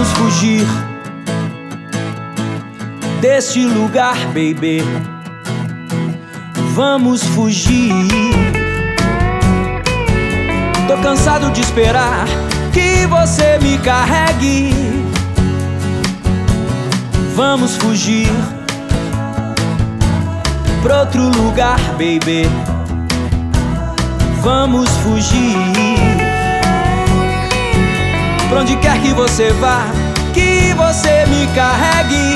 Vamos fugir deste lugar, baby. Vamos fugir. Tô cansado de esperar que você me carregue. Vamos fugir pra outro lugar, baby. Vamos fugir. Pra onde quer que você vá, que você me carregue.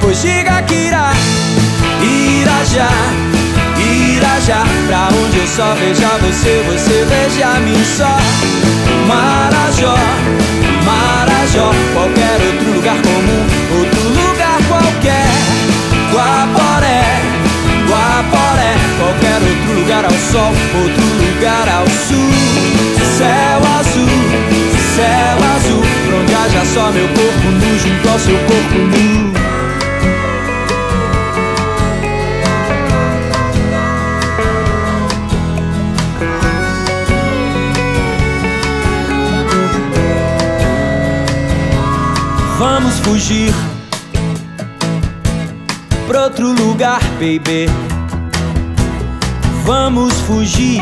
Pois diga que irá, irá já, irá já. Pra onde eu só veja você, você veja a mim só. Marajó, Marajó, qualquer outro lugar comum, outro lugar qualquer. Guaporé, Guaporé, qualquer outro lugar ao sol, outro lugar ao sul. Céu só meu corpo nu junto ao seu corpo nu. Vamos fugir pra outro lugar, baby. Vamos fugir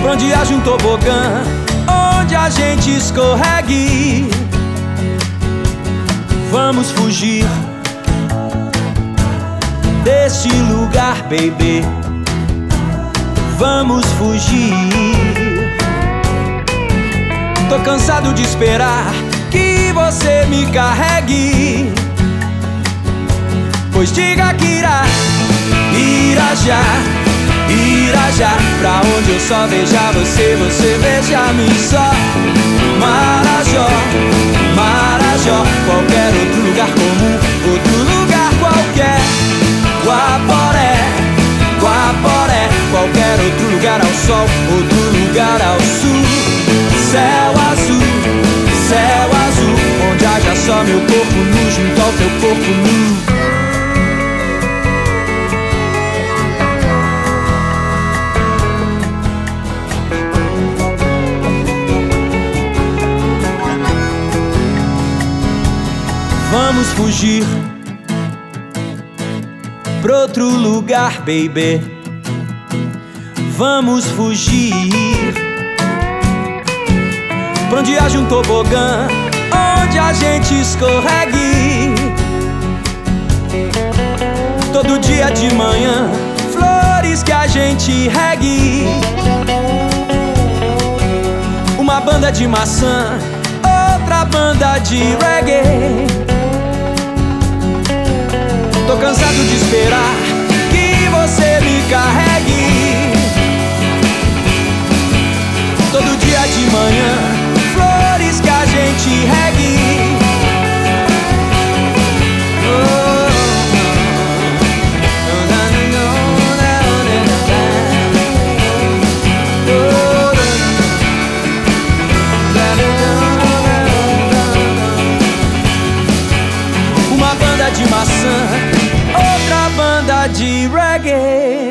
pra onde haja um tobogã, onde a gente escorregue. Vamos fugir deste lugar, baby. Vamos fugir. Tô cansado de esperar que você me carregue. Pois diga que irá, irá já, irá já. Pra onde eu só veja você, você veja a mim só. Marajó, Marajó, qualquer outro lugar comum, outro lugar qualquer. Guaporé, Guaporé, qualquer outro lugar ao sol, outro lugar ao sul. Céu azul, céu azul, onde haja só meu corpo nu junto ao teu corpo nu. Vamos fugir pra outro lugar, baby. Vamos fugir pra onde haja um tobogã, onde a gente escorregue. Todo dia de manhã, flores que a gente regue. Uma banda de maçã, outra banda de reggae. Tô cansado de esperar G Reggae.